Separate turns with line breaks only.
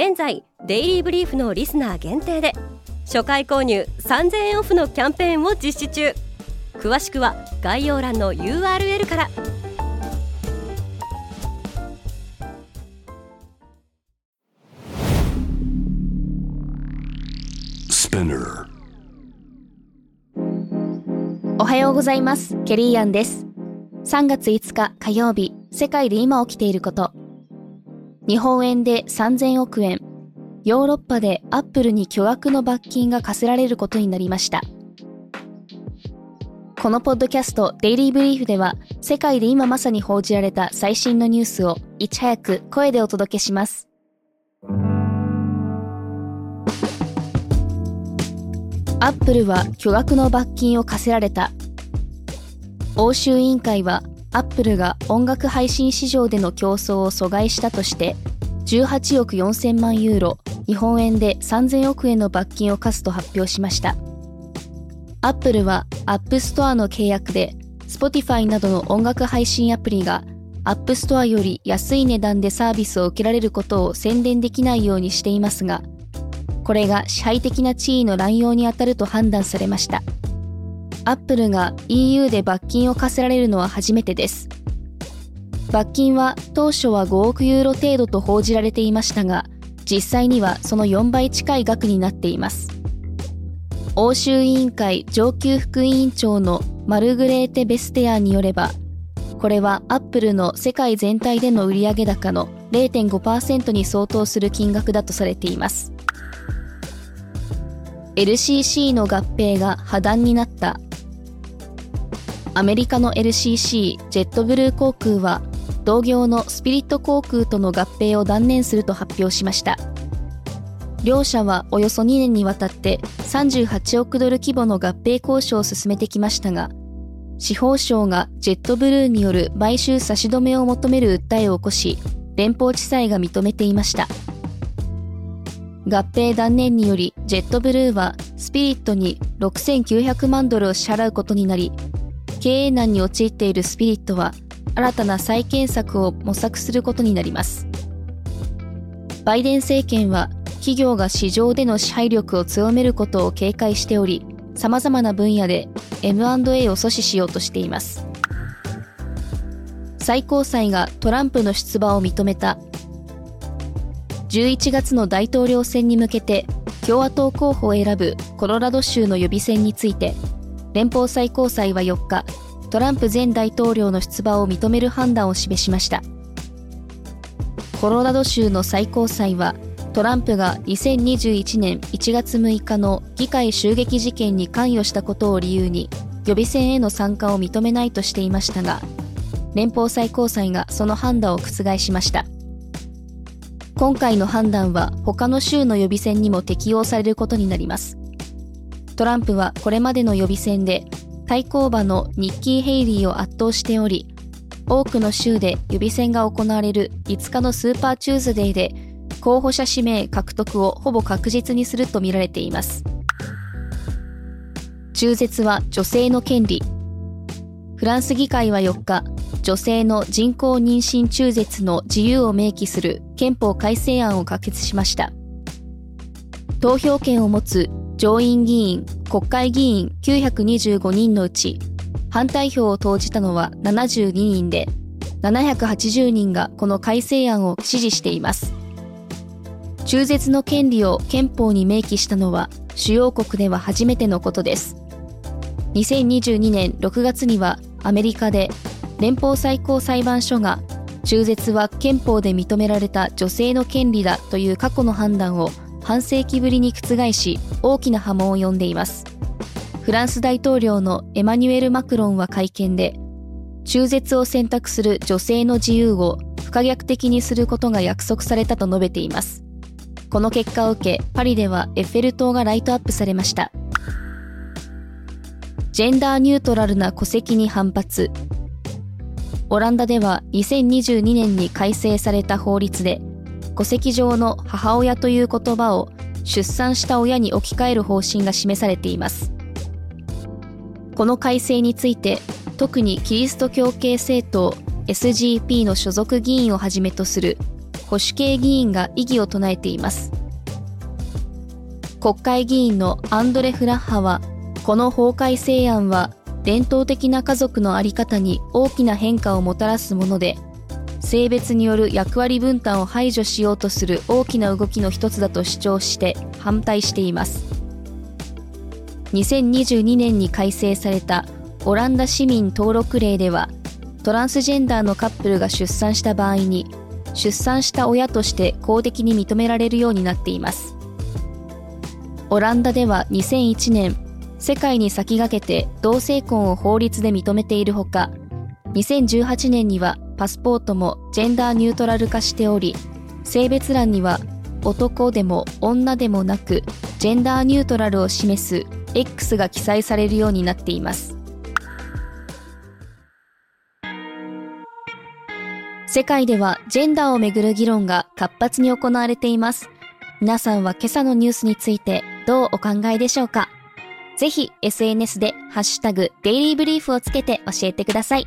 現在デイリーブリーフのリスナー限定で初回購入3000円オフのキャンペーンを実施中。詳しくは概要欄の URL から。
おはようございます。ケリーアンです。3月5日火曜日世界で今起きていること日本円で3000億円ヨーロッパでアップルに巨額の罰金が課せられることになりました。このポッドキャストデイリーブリーフでは世界で今まさに報じられた最新のニュースをいち早く声でお届けします。アップルは巨額の罰金を課せられた。欧州委員会はアップルが音楽配信市場での競争を阻害したとして18億4000万ユーロ日本円で3000億円の罰金を課すと発表しました。アップルはアップストアの契約で Spotify などの音楽配信アプリがアップストアより安い値段でサービスを受けられることを宣伝できないようにしていますが、これが支配的な地位の乱用にあたると判断されました。アップルが EU で罰金を課せられるのは初めてです。罰金は当初は5億ユーロ程度と報じられていましたが、実際にはその4倍近い額になっています。欧州委員会上級副委員長のマルグレーテ・ベステアによれば、これはアップルの世界全体での売上高の0.5%に相当する金額だとされています。LCC の合併が破談になったアメリカの LCC ジェットブルー航空は同業のスピリット航空との合併を断念すると発表しました。両社はおよそ2年にわたって38億ドル規模の合併交渉を進めてきましたが司法省がジェットブルーによる買収差し止めを求める訴えを起こし連邦地裁が認めていました。合併断念によりジェットブルーはスピリットに6900万ドルを支払うことになり経営難に陥っているスピリットは新たな再建策を模索することになります。バイデン政権は企業が市場での支配力を強めることを警戒しており、様々な分野で M&A を阻止しようとしています。最高裁がトランプの出馬を認めた。11月の大統領選に向けて共和党候補を選ぶコロラド州の予備選について、連邦最高裁は4日、トランプ前大統領の出馬を認める判断を示しました。コロラド州の最高裁はトランプが2021年1月6日の議会襲撃事件に関与したことを理由に予備選への参加を認めないとしていましたが連邦最高裁がその判断を覆しました。今回の判断は他の州の予備選にも適用されることになります。トランプはこれまでの予備選で対抗馬のニッキー・ヘイリーを圧倒しており、多くの州で予備選が行われる5日のスーパーチューズデーで候補者指名獲得をほぼ確実にするとみられています。中絶は女性の権利。フランス議会は4日、女性の人工妊娠中絶の自由を明記する憲法改正案を可決しました。投票権を持つ上院議員、国会議員925人のうち、反対票を投じたのは72人で、780人がこの改正案を支持しています。中絶の権利を憲法に明記したのは主要国では初めてのことです。2022年6月にはアメリカで連邦最高裁判所が中絶は憲法で認められた女性の権利だという過去の判断を半世紀ぶりに覆し大きな波紋を呼んでいます。フランス大統領のエマニュエル・マクロンは会見で中絶を選択する女性の自由を不可逆的にすることが約束されたと述べています。この結果を受けパリではエッフェル塔がライトアップされました。ジェンダーニュートラルな戸籍に反発。オランダでは2022年に改正された法律で戸籍上の母親という言葉を出産した親に置き換える方針が示されています。この改正について特にキリスト教系政党 SGP の所属議員をはじめとする保守系議員が異議を唱えています。国会議員のアンドレ・フラッハはこの法改正案は伝統的な家族の在り方に大きな変化をもたらすもので性別による役割分担を排除しようとする大きな動きの一つだと主張して反対しています。2022年に改正されたオランダ市民登録令ではトランスジェンダーのカップルが出産した場合に出産した親として公的に認められるようになっています。オランダでは2001年世界に先駆けて同性婚を法律で認めているほか2018年にはパスポートもジェンダーニュートラル化しており性別欄には男でも女でもなくジェンダーニュートラルを示す X が記載されるようになっています。世界ではジェンダーをめぐる議論が活発に行われています。皆さんは今朝のニュースについてどうお考えでしょうか？ぜひ SNS でハッシュタグデイリーブリーフをつけて教えてください。